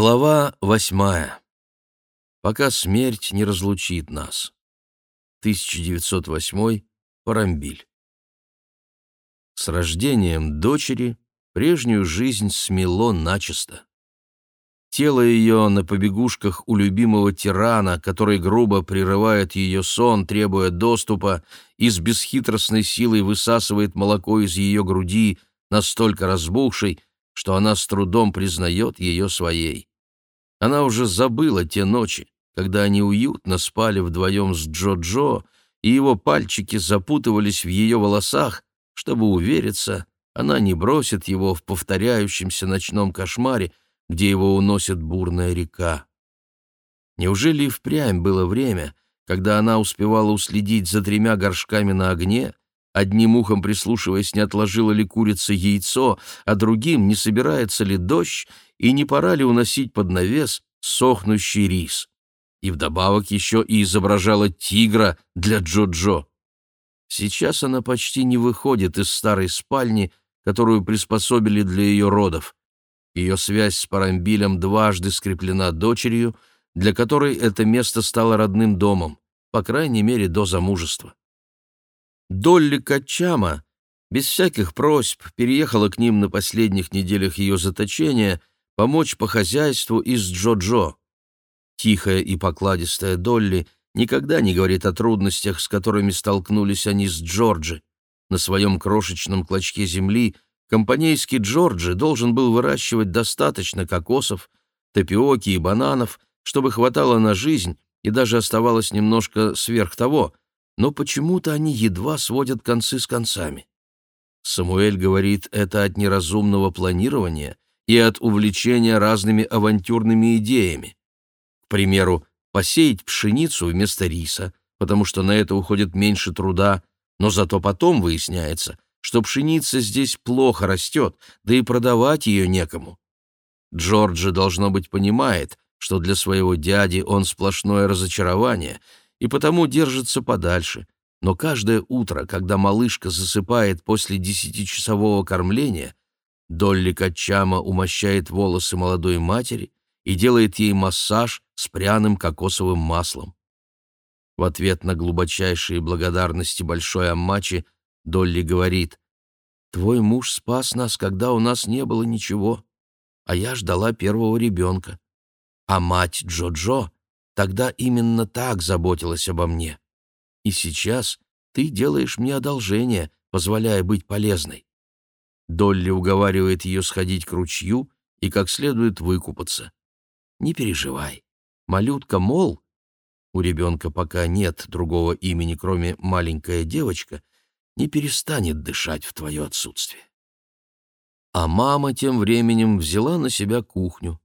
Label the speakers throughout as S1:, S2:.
S1: Глава восьмая. Пока смерть не разлучит нас. 1908. Парамбиль. С рождением дочери прежнюю жизнь смело начисто. Тело ее на побегушках у любимого тирана, который грубо прерывает ее сон, требуя доступа, и с бесхитростной силой высасывает молоко из ее груди, настолько разбухшей, что она с трудом признает ее своей. Она уже забыла те ночи, когда они уютно спали вдвоем с Джо-Джо, и его пальчики запутывались в ее волосах, чтобы увериться, она не бросит его в повторяющемся ночном кошмаре, где его уносит бурная река. Неужели и впрямь было время, когда она успевала уследить за тремя горшками на огне, одним ухом прислушиваясь, не отложила ли курица яйцо, а другим, не собирается ли дождь, и не пора ли уносить под навес сохнущий рис. И вдобавок еще и изображала тигра для Джо-Джо. Сейчас она почти не выходит из старой спальни, которую приспособили для ее родов. Ее связь с Парамбилем дважды скреплена дочерью, для которой это место стало родным домом, по крайней мере, до замужества. Долли Качама без всяких просьб переехала к ним на последних неделях ее заточения помочь по хозяйству из Джо-Джо. Тихая и покладистая Долли никогда не говорит о трудностях, с которыми столкнулись они с Джорджи. На своем крошечном клочке земли компанейский Джорджи должен был выращивать достаточно кокосов, тапиоки и бананов, чтобы хватало на жизнь и даже оставалось немножко сверх того, но почему-то они едва сводят концы с концами. Самуэль говорит, это от неразумного планирования и от увлечения разными авантюрными идеями. К примеру, посеять пшеницу вместо риса, потому что на это уходит меньше труда, но зато потом выясняется, что пшеница здесь плохо растет, да и продавать ее некому. Джорджи, должно быть, понимает, что для своего дяди он сплошное разочарование — и потому держится подальше. Но каждое утро, когда малышка засыпает после десятичасового кормления, Долли Качама умощает волосы молодой матери и делает ей массаж с пряным кокосовым маслом. В ответ на глубочайшие благодарности большой Аммачи Долли говорит, «Твой муж спас нас, когда у нас не было ничего, а я ждала первого ребенка. А мать Джо-Джо Тогда именно так заботилась обо мне. И сейчас ты делаешь мне одолжение, позволяя быть полезной. Долли уговаривает ее сходить к ручью и как следует выкупаться. Не переживай. Малютка Мол, у ребенка пока нет другого имени, кроме маленькая девочка, не перестанет дышать в твое отсутствие. А мама тем временем взяла на себя кухню.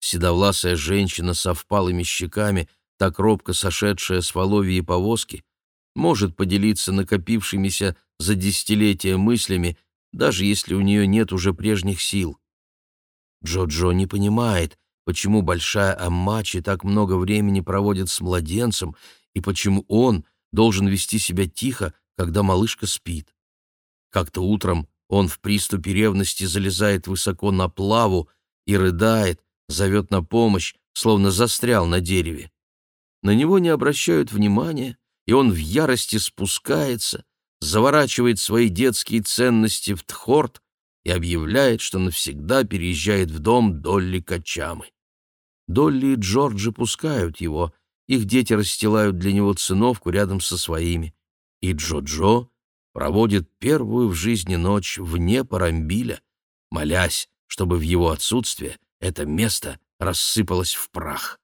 S1: Седовласая женщина со впалыми щеками, так робко сошедшая с воловьей повозки, может поделиться накопившимися за десятилетия мыслями, даже если у нее нет уже прежних сил. Джо-Джо не понимает, почему большая Аммачи так много времени проводит с младенцем и почему он должен вести себя тихо, когда малышка спит. Как-то утром он в приступе ревности залезает высоко на плаву и рыдает, зовет на помощь, словно застрял на дереве. На него не обращают внимания, и он в ярости спускается, заворачивает свои детские ценности в тхорт и объявляет, что навсегда переезжает в дом Долли Качамы. Долли и Джорджи пускают его, их дети расстилают для него циновку рядом со своими, и Джо-Джо проводит первую в жизни ночь вне Парамбиля, молясь, чтобы в его отсутствие это место рассыпалось в прах.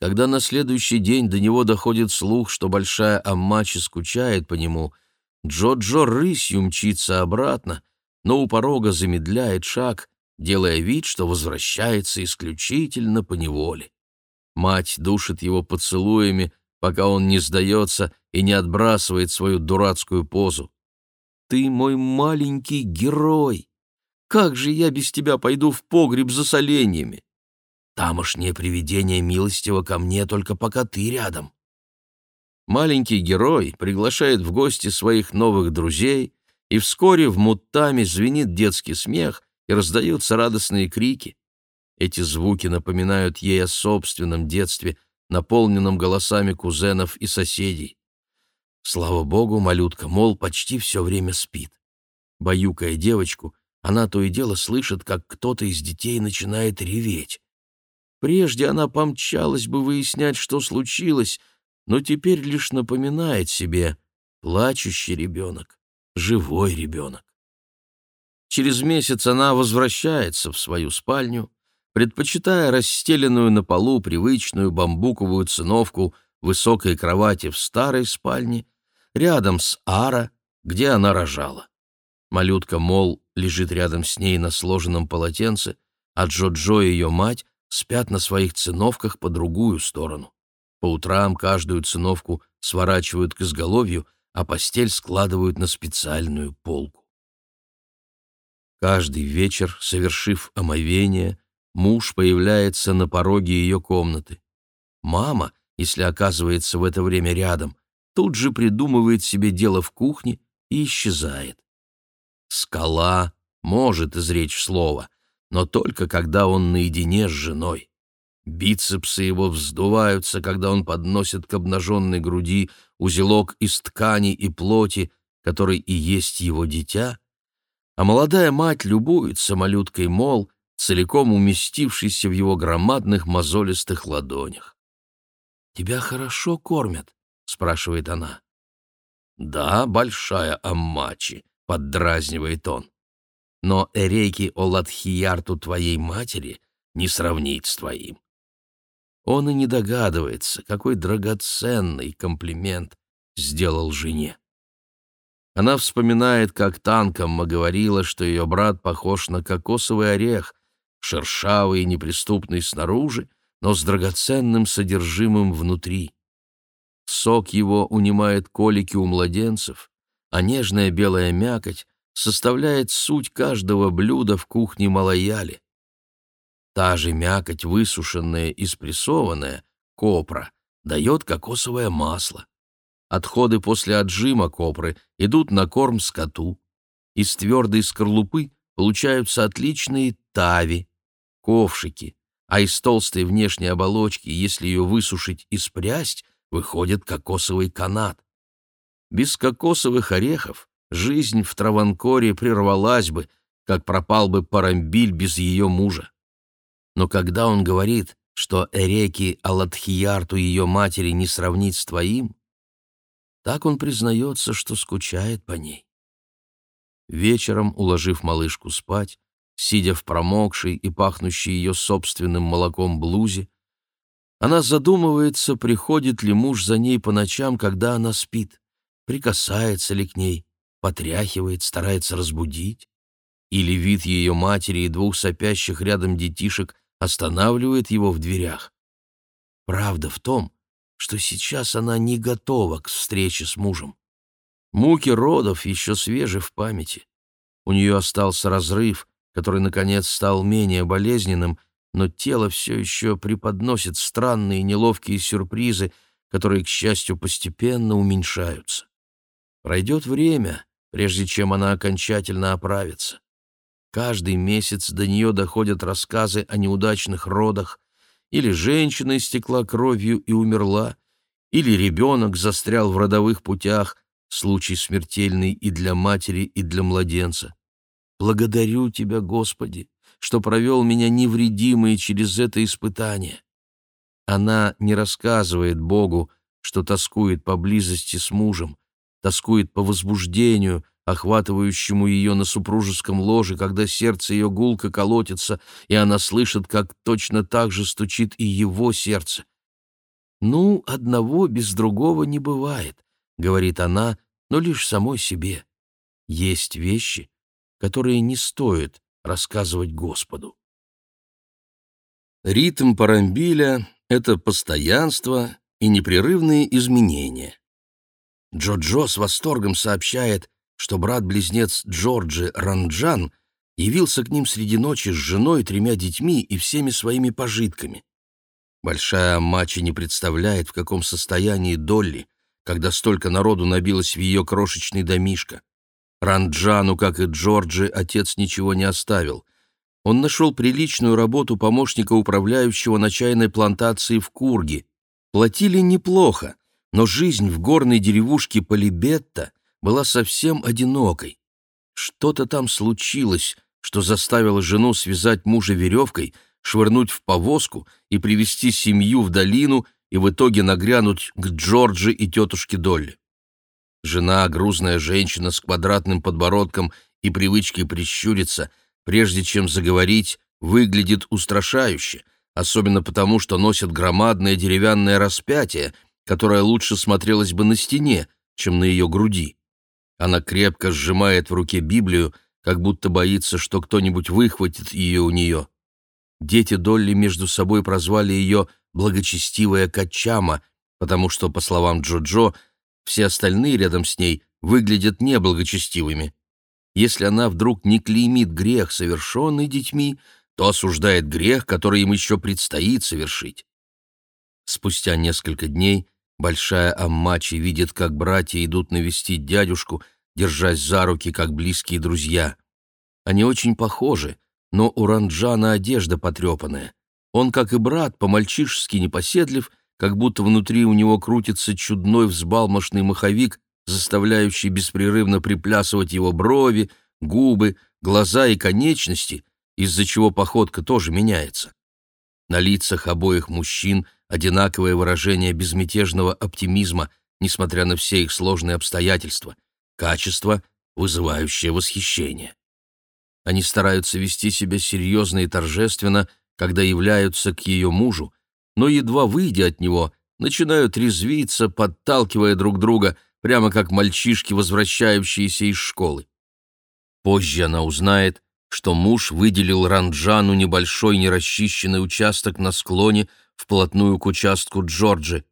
S1: Когда на следующий день до него доходит слух, что большая Аммачи скучает по нему, Джо-Джо рысью мчится обратно, но у порога замедляет шаг, делая вид, что возвращается исключительно по неволе. Мать душит его поцелуями, пока он не сдается и не отбрасывает свою дурацкую позу. «Ты мой маленький герой!» Как же я без тебя пойду в погреб за соленьями? Тамошнее привидение милостиво ко мне, только пока ты рядом. Маленький герой приглашает в гости своих новых друзей, и вскоре в муттаме звенит детский смех и раздаются радостные крики. Эти звуки напоминают ей о собственном детстве, наполненном голосами кузенов и соседей. Слава богу, малютка Мол почти все время спит. Баюкая девочку, она то и дело слышит, как кто-то из детей начинает реветь. Прежде она помчалась бы выяснять, что случилось, но теперь лишь напоминает себе плачущий ребенок, живой ребенок. Через месяц она возвращается в свою спальню, предпочитая расстеленную на полу привычную бамбуковую циновку высокой кровати в старой спальне, рядом с Ара, где она рожала. Малютка Мол лежит рядом с ней на сложенном полотенце, а Джо-Джо и ее мать спят на своих циновках по другую сторону. По утрам каждую циновку сворачивают к изголовью, а постель складывают на специальную полку. Каждый вечер, совершив омовение, муж появляется на пороге ее комнаты. Мама, если оказывается в это время рядом, тут же придумывает себе дело в кухне и исчезает. Скала может изречь слово, но только когда он наедине с женой. Бицепсы его вздуваются, когда он подносит к обнаженной груди узелок из ткани и плоти, который и есть его дитя, а молодая мать любуется малюткой Мол, целиком уместившейся в его громадных мозолистых ладонях. «Тебя хорошо кормят?» — спрашивает она. «Да, большая Аммачи», — поддразнивает он но Эрейки Оладхиярту твоей матери не сравнить с твоим. Он и не догадывается, какой драгоценный комплимент сделал жене. Она вспоминает, как Танкомма говорила, что ее брат похож на кокосовый орех, шершавый и неприступный снаружи, но с драгоценным содержимым внутри. Сок его унимает колики у младенцев, а нежная белая мякоть составляет суть каждого блюда в кухне Малаяли. Та же мякоть, высушенная и спрессованная, копра, дает кокосовое масло. Отходы после отжима копры идут на корм скоту. Из твердой скорлупы получаются отличные тави, ковшики, а из толстой внешней оболочки, если ее высушить и спрясть, выходит кокосовый канат. Без кокосовых орехов жизнь в Траванкоре прервалась бы, как пропал бы Парамбиль без ее мужа. Но когда он говорит, что Эреки Аладхиярту ее матери не сравнить с твоим, так он признается, что скучает по ней. Вечером, уложив малышку спать, сидя в промокшей и пахнущей ее собственным молоком блузе, она задумывается, приходит ли муж за ней по ночам, когда она спит, прикасается ли к ней, потряхивает, старается разбудить, или вид ее матери и двух сопящих рядом детишек останавливает его в дверях. Правда в том, что сейчас она не готова к встрече с мужем. Муки родов еще свежи в памяти. У нее остался разрыв, который, наконец, стал менее болезненным, но тело все еще преподносит странные неловкие сюрпризы, которые, к счастью, постепенно уменьшаются. Пройдет время, прежде чем она окончательно оправится. Каждый месяц до нее доходят рассказы о неудачных родах, или женщина истекла кровью и умерла, или ребенок застрял в родовых путях, случай смертельный и для матери, и для младенца. Благодарю Тебя, Господи, что провел меня невредимой через это испытание. Она не рассказывает Богу, что тоскует по близости с мужем, тоскует по возбуждению, охватывающему ее на супружеском ложе, когда сердце ее гулко колотится, и она слышит, как точно так же стучит и его сердце. «Ну, одного без другого не бывает», — говорит она, но лишь самой себе. Есть вещи, которые не стоит рассказывать Господу. Ритм Парамбиля — это постоянство и непрерывные изменения. Джо-Джо с восторгом сообщает, что брат-близнец Джорджи Ранджан явился к ним среди ночи с женой, тремя детьми и всеми своими пожитками. Большая Мачи не представляет, в каком состоянии Долли, когда столько народу набилось в ее крошечный домишко. Ранджану, как и Джорджи, отец ничего не оставил. Он нашел приличную работу помощника управляющего на чайной плантации в Курге. Платили неплохо, но жизнь в горной деревушке Полибетта была совсем одинокой. Что-то там случилось, что заставило жену связать мужа веревкой, швырнуть в повозку и привести семью в долину и в итоге нагрянуть к Джорджи и тетушке Долли. Жена, грузная женщина с квадратным подбородком и привычкой прищуриться, прежде чем заговорить, выглядит устрашающе, особенно потому, что носит громадное деревянное распятие, которое лучше смотрелось бы на стене, чем на ее груди. Она крепко сжимает в руке Библию, как будто боится, что кто-нибудь выхватит ее у нее. Дети Долли между собой прозвали ее «благочестивая Качама», потому что, по словам Джо-Джо, все остальные рядом с ней выглядят неблагочестивыми. Если она вдруг не клеймит грех, совершенный детьми, то осуждает грех, который им еще предстоит совершить. Спустя несколько дней большая Аммачи видит, как братья идут навестить дядюшку, держась за руки, как близкие друзья. Они очень похожи, но у Ранджана одежда потрепанная. Он, как и брат, по-мальчишески непоседлив как будто внутри у него крутится чудной взбалмошный маховик, заставляющий беспрерывно приплясывать его брови, губы, глаза и конечности, из-за чего походка тоже меняется. На лицах обоих мужчин одинаковое выражение безмятежного оптимизма, несмотря на все их сложные обстоятельства, качество, вызывающее восхищение. Они стараются вести себя серьезно и торжественно, когда являются к ее мужу, но, едва выйдя от него, начинают резвиться, подталкивая друг друга, прямо как мальчишки, возвращающиеся из школы. Позже она узнает, что муж выделил Ранджану небольшой нерасчищенный участок на склоне вплотную к участку Джорджи.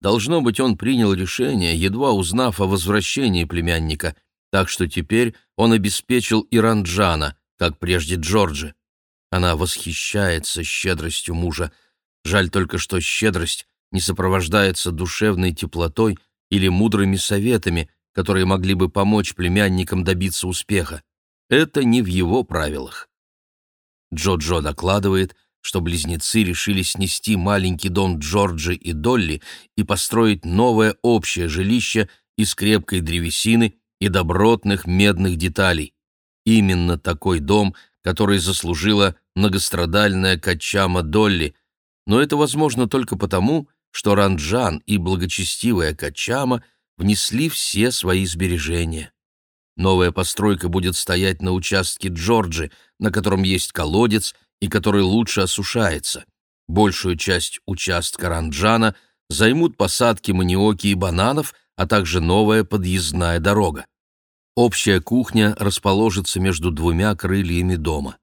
S1: Должно быть, он принял решение, едва узнав о возвращении племянника, так что теперь он обеспечил и Ранджана, как прежде Джорджи. Она восхищается щедростью мужа, Жаль только, что щедрость не сопровождается душевной теплотой или мудрыми советами, которые могли бы помочь племянникам добиться успеха. Это не в его правилах. Джо-Джо докладывает, что близнецы решили снести маленький дом Джорджи и Долли и построить новое общее жилище из крепкой древесины и добротных медных деталей. Именно такой дом, который заслужила многострадальная Качама Долли, но это возможно только потому, что Ранджан и благочестивая Качама внесли все свои сбережения. Новая постройка будет стоять на участке Джорджи, на котором есть колодец и который лучше осушается. Большую часть участка Ранджана займут посадки маниоки и бананов, а также новая подъездная дорога. Общая кухня расположится между двумя крыльями дома.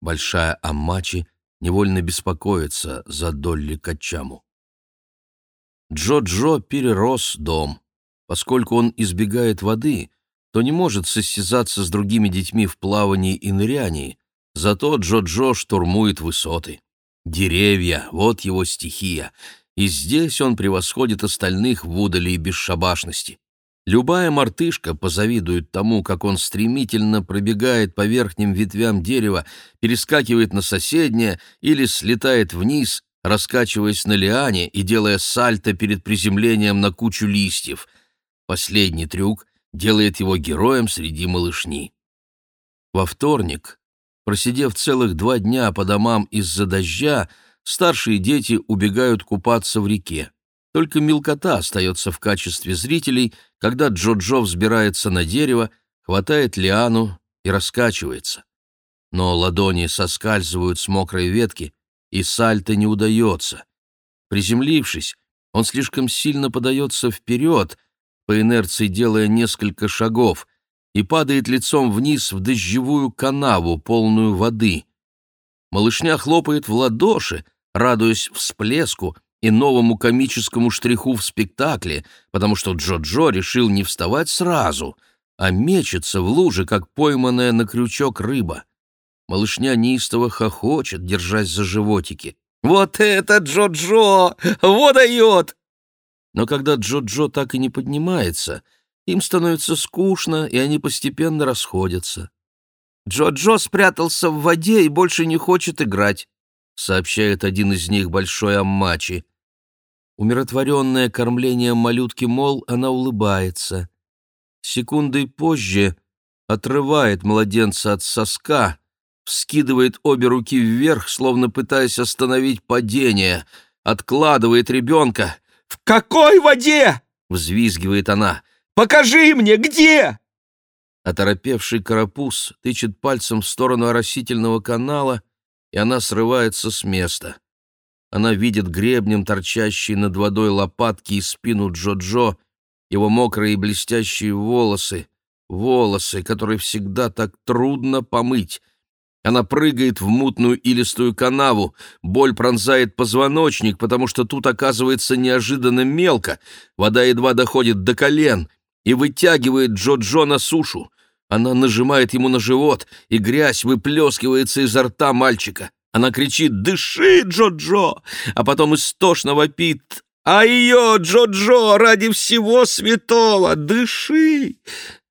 S1: Большая Аммачи невольно беспокоится за Долли Качаму. Джо-Джо перерос дом. Поскольку он избегает воды, то не может состязаться с другими детьми в плавании и нырянии, зато Джо-Джо штурмует высоты. Деревья — вот его стихия, и здесь он превосходит остальных в удали и бесшабашности. Любая мартышка позавидует тому, как он стремительно пробегает по верхним ветвям дерева, перескакивает на соседнее или слетает вниз, раскачиваясь на лиане и делая сальто перед приземлением на кучу листьев. Последний трюк делает его героем среди малышни. Во вторник, просидев целых два дня по домам из-за дождя, старшие дети убегают купаться в реке. Только мелкота остается в качестве зрителей, когда Джо-Джо взбирается на дерево, хватает лиану и раскачивается. Но ладони соскальзывают с мокрой ветки, и сальто не удается. Приземлившись, он слишком сильно подается вперед, по инерции делая несколько шагов, и падает лицом вниз в дождевую канаву, полную воды. Малышня хлопает в ладоши, радуясь всплеску, и новому комическому штриху в спектакле, потому что Джо-Джо решил не вставать сразу, а мечется в луже, как пойманная на крючок рыба. Малышня неистово хохочет, держась за животики. «Вот это Джо-Джо! Вот дает!» Но когда Джо-Джо так и не поднимается, им становится скучно, и они постепенно расходятся. Джо-Джо спрятался в воде и больше не хочет играть», — сообщает один из них, большой Аммачи. Умиротворенная кормлением малютки Мол, она улыбается. Секундой позже отрывает младенца от соска, вскидывает обе руки вверх, словно пытаясь остановить падение, откладывает ребенка. «В какой воде?» — взвизгивает она. «Покажи мне, где?» Оторопевший карапуз тычет пальцем в сторону оросительного канала, и она срывается с места. Она видит гребнем торчащие над водой лопатки и спину Джо-Джо, его мокрые и блестящие волосы, волосы, которые всегда так трудно помыть. Она прыгает в мутную илистую канаву, боль пронзает позвоночник, потому что тут оказывается неожиданно мелко, вода едва доходит до колен и вытягивает Джо-Джо на сушу. Она нажимает ему на живот, и грязь выплескивается изо рта мальчика. Она кричит «Дыши, Джо-Джо!», а потом истошно вопит «А ее, Джо-Джо, ради всего святого, дыши!»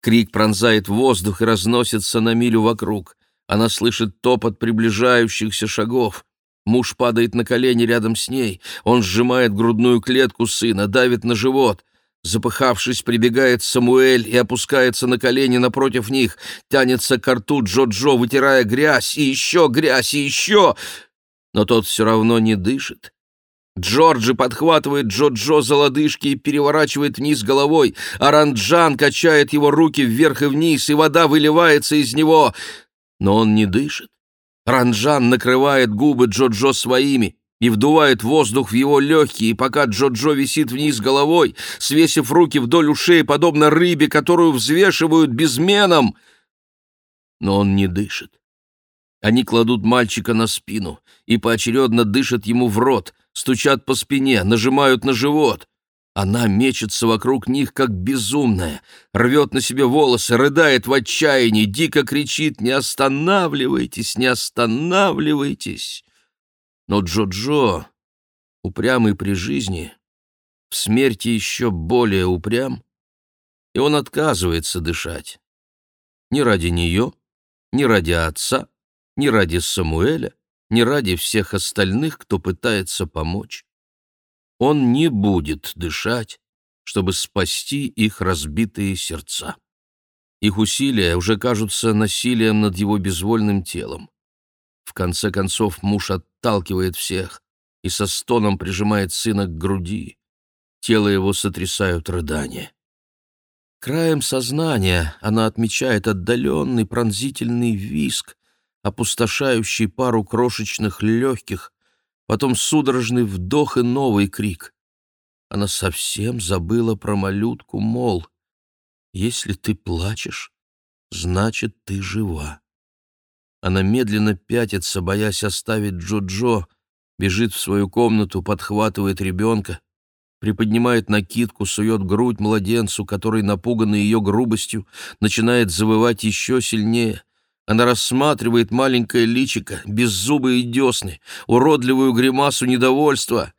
S1: Крик пронзает воздух и разносится на милю вокруг. Она слышит топот приближающихся шагов. Муж падает на колени рядом с ней. Он сжимает грудную клетку сына, давит на живот. Запыхавшись, прибегает Самуэль и опускается на колени напротив них, тянется к рту Джо-Джо, вытирая грязь, и еще грязь, и еще... Но тот все равно не дышит. Джорджи подхватывает Джо-Джо за лодыжки и переворачивает вниз головой, а Ранджан качает его руки вверх и вниз, и вода выливается из него. Но он не дышит. Ранджан накрывает губы Джо-Джо своими и вдувает воздух в его легкие, пока Джо-Джо висит вниз головой, свесив руки вдоль ушей, подобно рыбе, которую взвешивают безменом. Но он не дышит. Они кладут мальчика на спину и поочередно дышат ему в рот, стучат по спине, нажимают на живот. Она мечется вокруг них, как безумная, рвет на себе волосы, рыдает в отчаянии, дико кричит «Не останавливайтесь, не останавливайтесь!» Но Джо-Джо, упрямый при жизни, в смерти еще более упрям, и он отказывается дышать. Ни ради нее, ни ради отца, ни ради Самуэля, ни ради всех остальных, кто пытается помочь. Он не будет дышать, чтобы спасти их разбитые сердца. Их усилия уже кажутся насилием над его безвольным телом. В конце концов муж отталкивает всех и со стоном прижимает сына к груди. Тело его сотрясают рыдания. Краем сознания она отмечает отдаленный пронзительный виск, опустошающий пару крошечных легких, потом судорожный вдох и новый крик. Она совсем забыла про малютку, мол, если ты плачешь, значит, ты жива. Она медленно пятится, боясь оставить Джо-Джо, бежит в свою комнату, подхватывает ребенка, приподнимает накидку, сует грудь младенцу, который, напуганный ее грубостью, начинает завывать еще сильнее. Она рассматривает маленькое личико, беззубые десны, уродливую гримасу недовольства.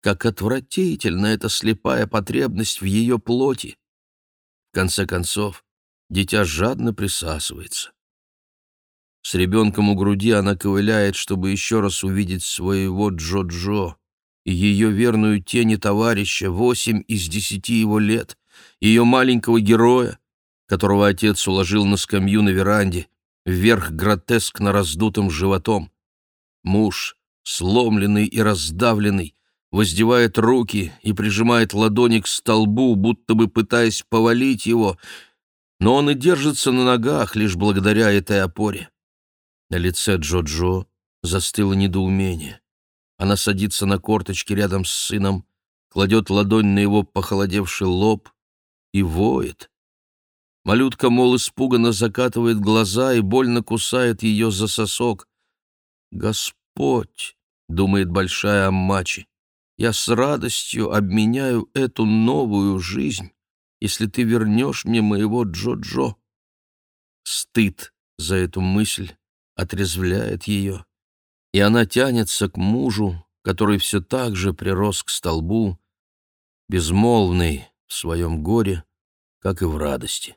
S1: Как отвратительна эта слепая потребность в ее плоти! В конце концов, дитя жадно присасывается. С ребенком у груди она ковыляет, чтобы еще раз увидеть своего Джо-Джо и ее верную тени товарища, восемь из десяти его лет, ее маленького героя, которого отец уложил на скамью на веранде, вверх гротескно раздутым животом. Муж, сломленный и раздавленный, воздевает руки и прижимает ладони к столбу, будто бы пытаясь повалить его, но он и держится на ногах лишь благодаря этой опоре. На лице Джо-Джо застыло недоумение. Она садится на корточки рядом с сыном, кладет ладонь на его похолодевший лоб и воет. Малютка, мол, испуганно закатывает глаза и больно кусает ее за сосок. «Господь!» — думает большая Аммачи. «Я с радостью обменяю эту новую жизнь, если ты вернешь мне моего Джо-Джо». Стыд за эту мысль отрезвляет ее, и она тянется к мужу, который все так же прирос к столбу, безмолвный в своем горе, как и в радости.